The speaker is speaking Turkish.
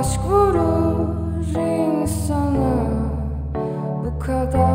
aşk vurur insana bu kadar